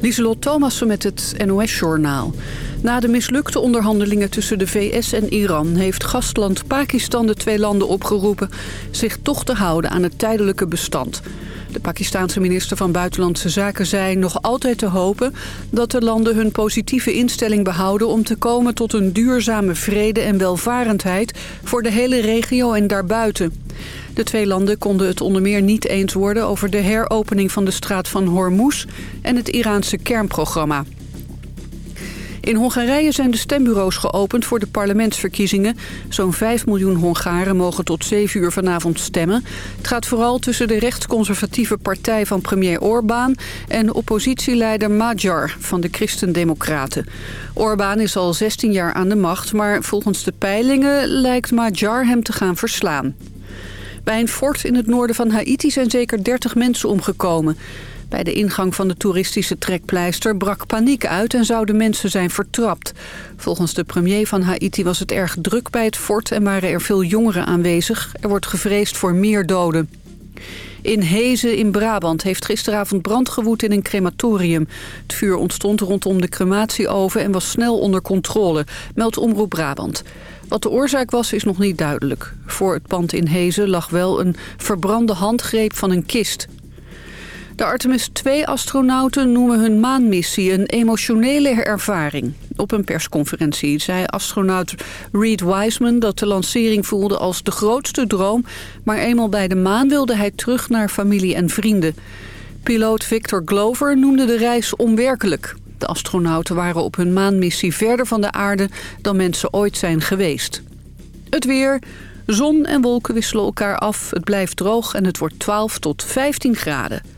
Lieselot Thomassen met het NOS-journaal. Na de mislukte onderhandelingen tussen de VS en Iran... heeft gastland Pakistan de twee landen opgeroepen... zich toch te houden aan het tijdelijke bestand. De Pakistanse minister van Buitenlandse Zaken zei nog altijd te hopen... dat de landen hun positieve instelling behouden... om te komen tot een duurzame vrede en welvarendheid... voor de hele regio en daarbuiten. De twee landen konden het onder meer niet eens worden over de heropening van de straat van Hormuz en het Iraanse kernprogramma. In Hongarije zijn de stembureaus geopend voor de parlementsverkiezingen. Zo'n 5 miljoen Hongaren mogen tot 7 uur vanavond stemmen. Het gaat vooral tussen de rechtsconservatieve partij van premier Orbán... en oppositieleider Magyar van de Christendemocraten. Orbán is al 16 jaar aan de macht, maar volgens de peilingen lijkt Magyar hem te gaan verslaan. Bij een fort in het noorden van Haiti zijn zeker 30 mensen omgekomen. Bij de ingang van de toeristische trekpleister brak paniek uit en zouden mensen zijn vertrapt. Volgens de premier van Haiti was het erg druk bij het fort en waren er veel jongeren aanwezig. Er wordt gevreesd voor meer doden. In Hezen in Brabant heeft gisteravond brand gewoed in een crematorium. Het vuur ontstond rondom de crematieoven en was snel onder controle, meldt Omroep Brabant. Wat de oorzaak was, is nog niet duidelijk. Voor het pand in Hezen lag wel een verbrande handgreep van een kist. De Artemis 2-astronauten noemen hun maanmissie een emotionele ervaring. Op een persconferentie zei astronaut Reed Wiseman dat de lancering voelde als de grootste droom... maar eenmaal bij de maan wilde hij terug naar familie en vrienden. Piloot Victor Glover noemde de reis onwerkelijk. De astronauten waren op hun maanmissie verder van de aarde dan mensen ooit zijn geweest. Het weer... Zon en wolken wisselen elkaar af, het blijft droog en het wordt 12 tot 15 graden.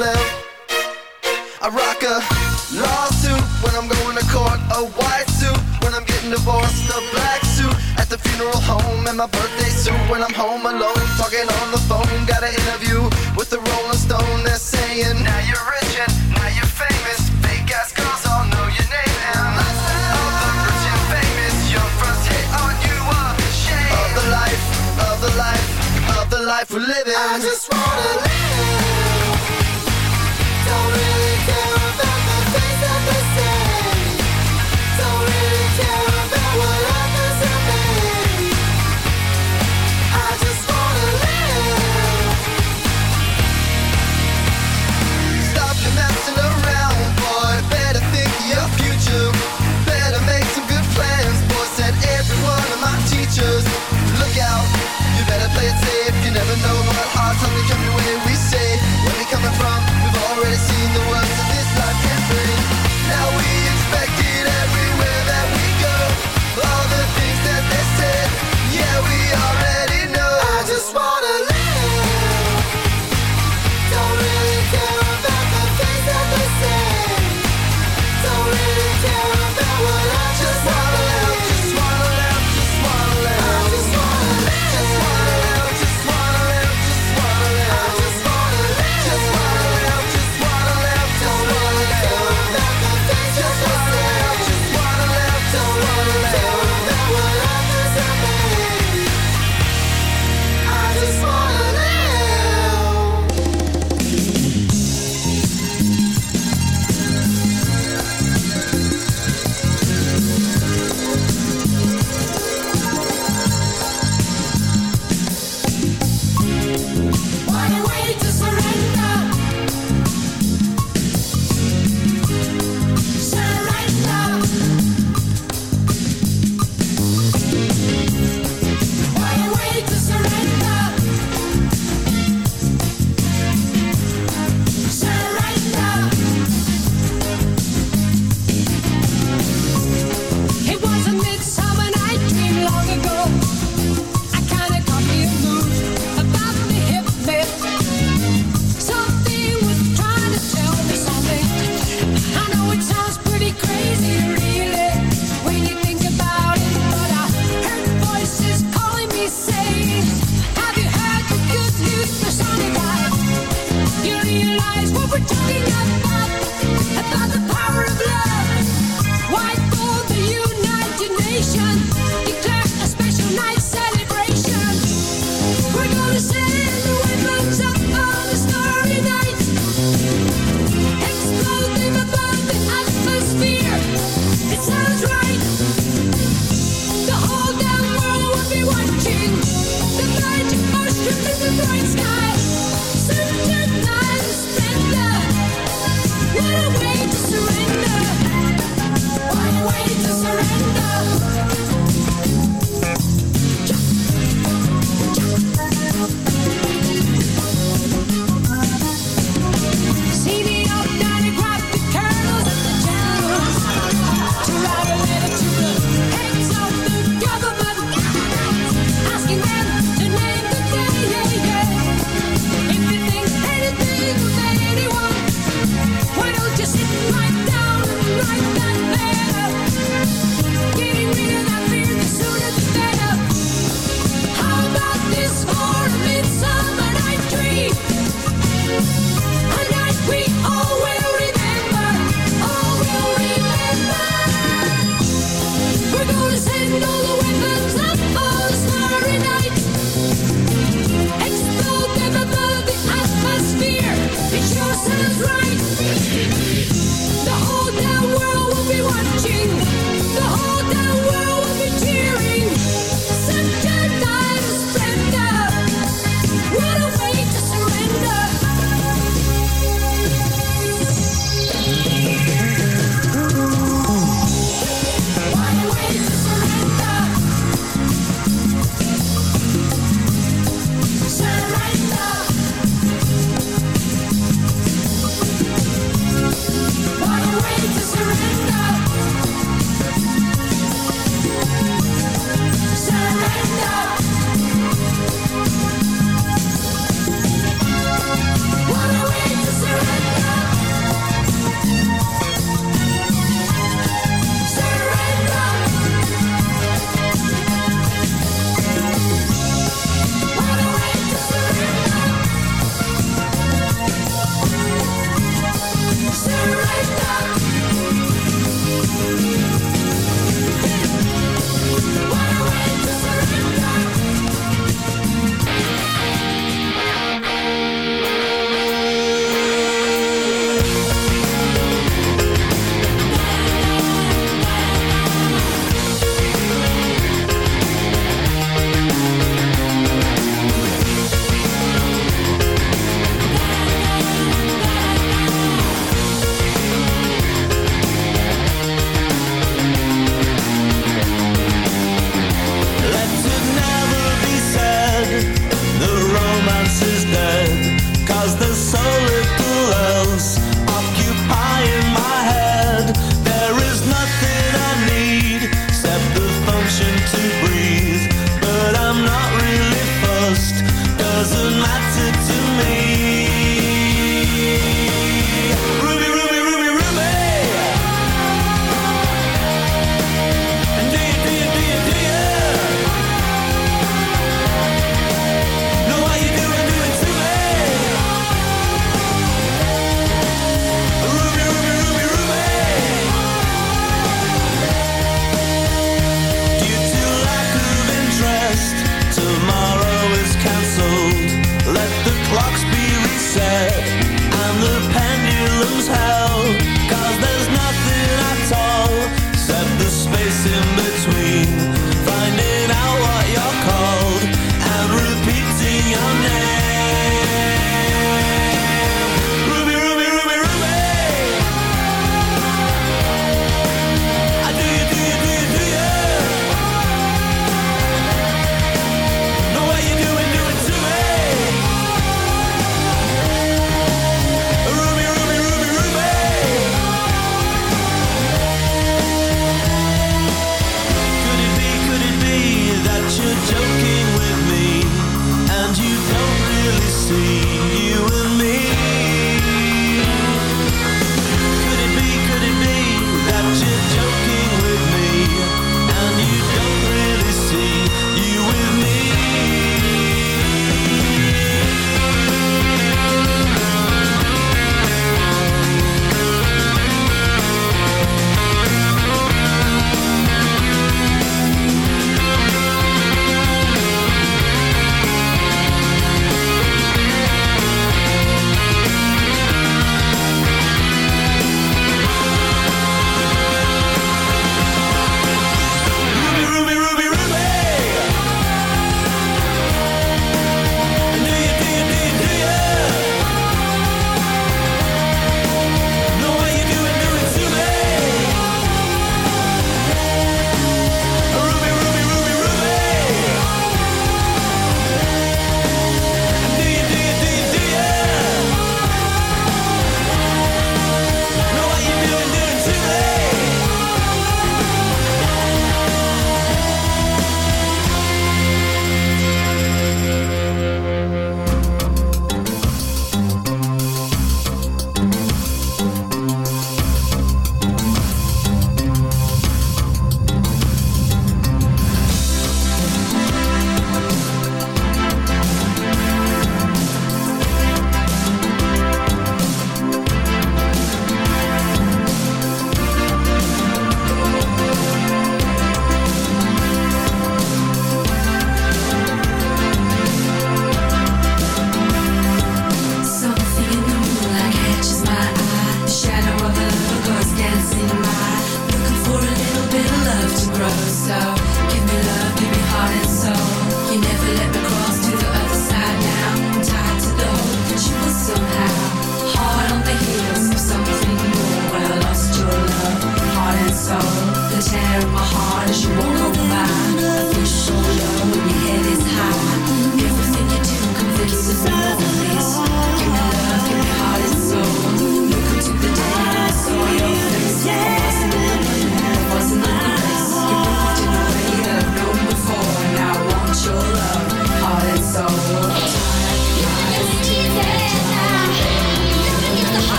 I rock a lawsuit when I'm going to court, a white suit when I'm getting divorced, a black suit at the funeral home, and my birthday suit when I'm home alone, talking on the phone. Got an interview with the Rolling Stone, they're saying, Now you're rich and now you're famous. Fake ass girls all know your name. life, of the life we're living. I just wanna live.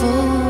beautiful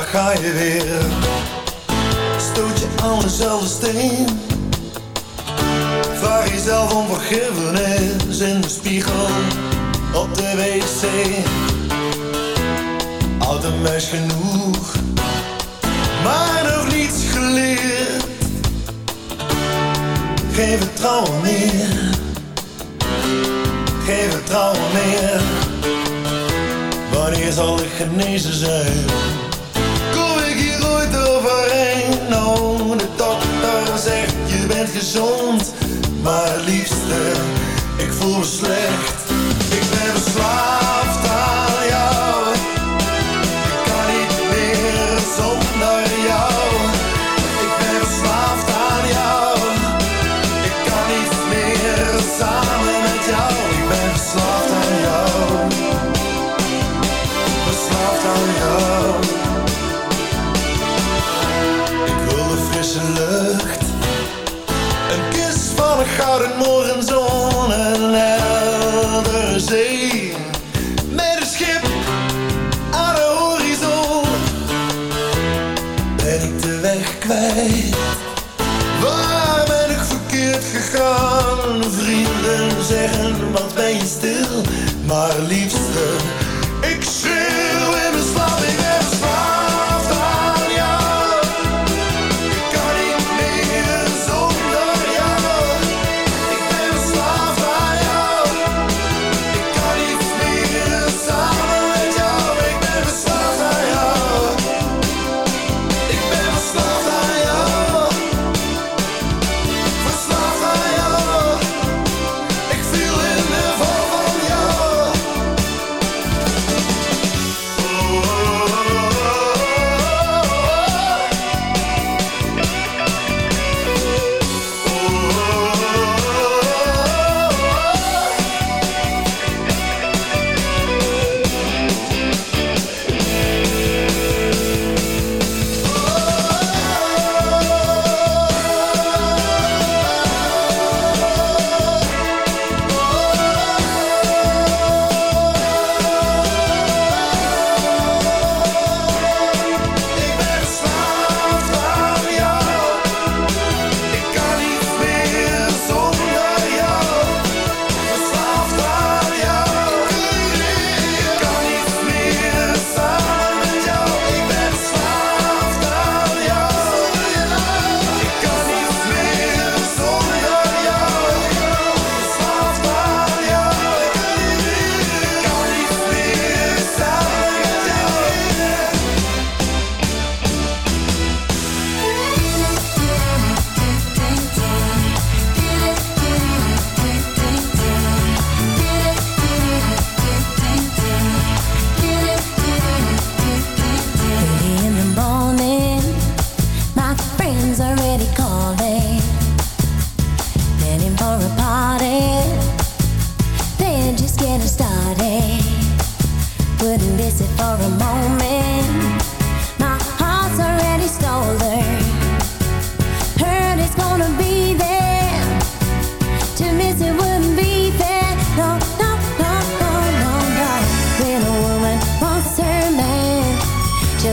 daar ga je weer. Stoot je aan dezelfde steen. Vraag jezelf om vergiffenis in de spiegel op de wc. Oud een meis genoeg, maar nog niets geleerd. Geen vertrouwen meer, geen vertrouwen meer. Wanneer zal ik genezen zijn? genomen. De dokter zegt je bent gezond, maar liefste, ik voel me slecht. Ik ben slaap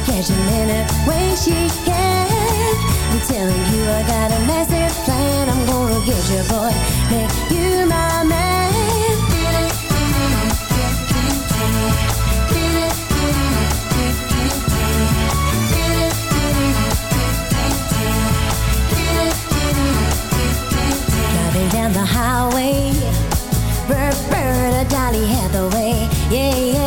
Casual in a way she can. I'm telling you I got a massive plan. I'm gonna get your boy Make you my man. Driving down the highway Roberta Dolly Hathaway. Yeah, yeah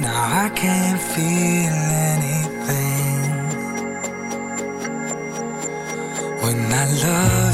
Now I can't feel anything. When I love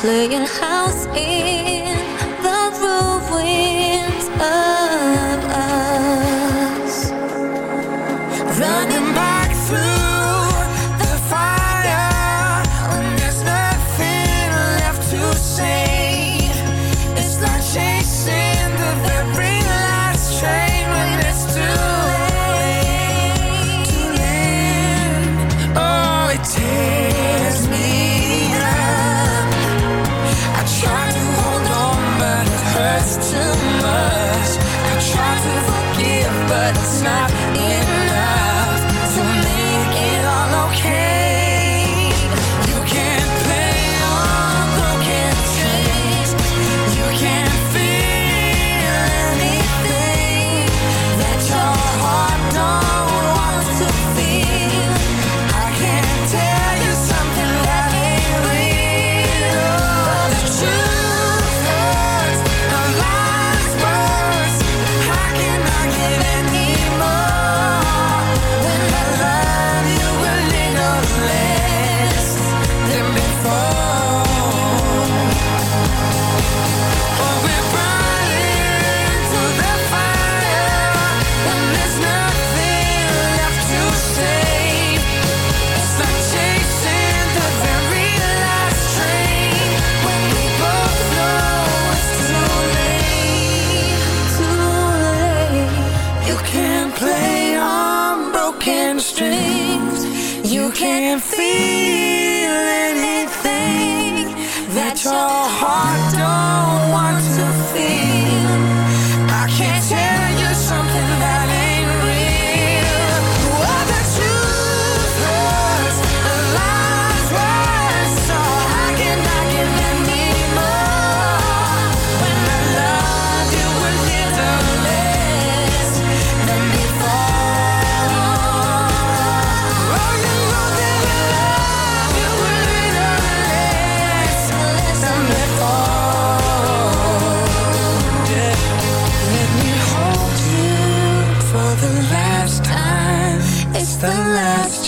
playing house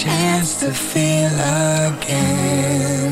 chance to feel again.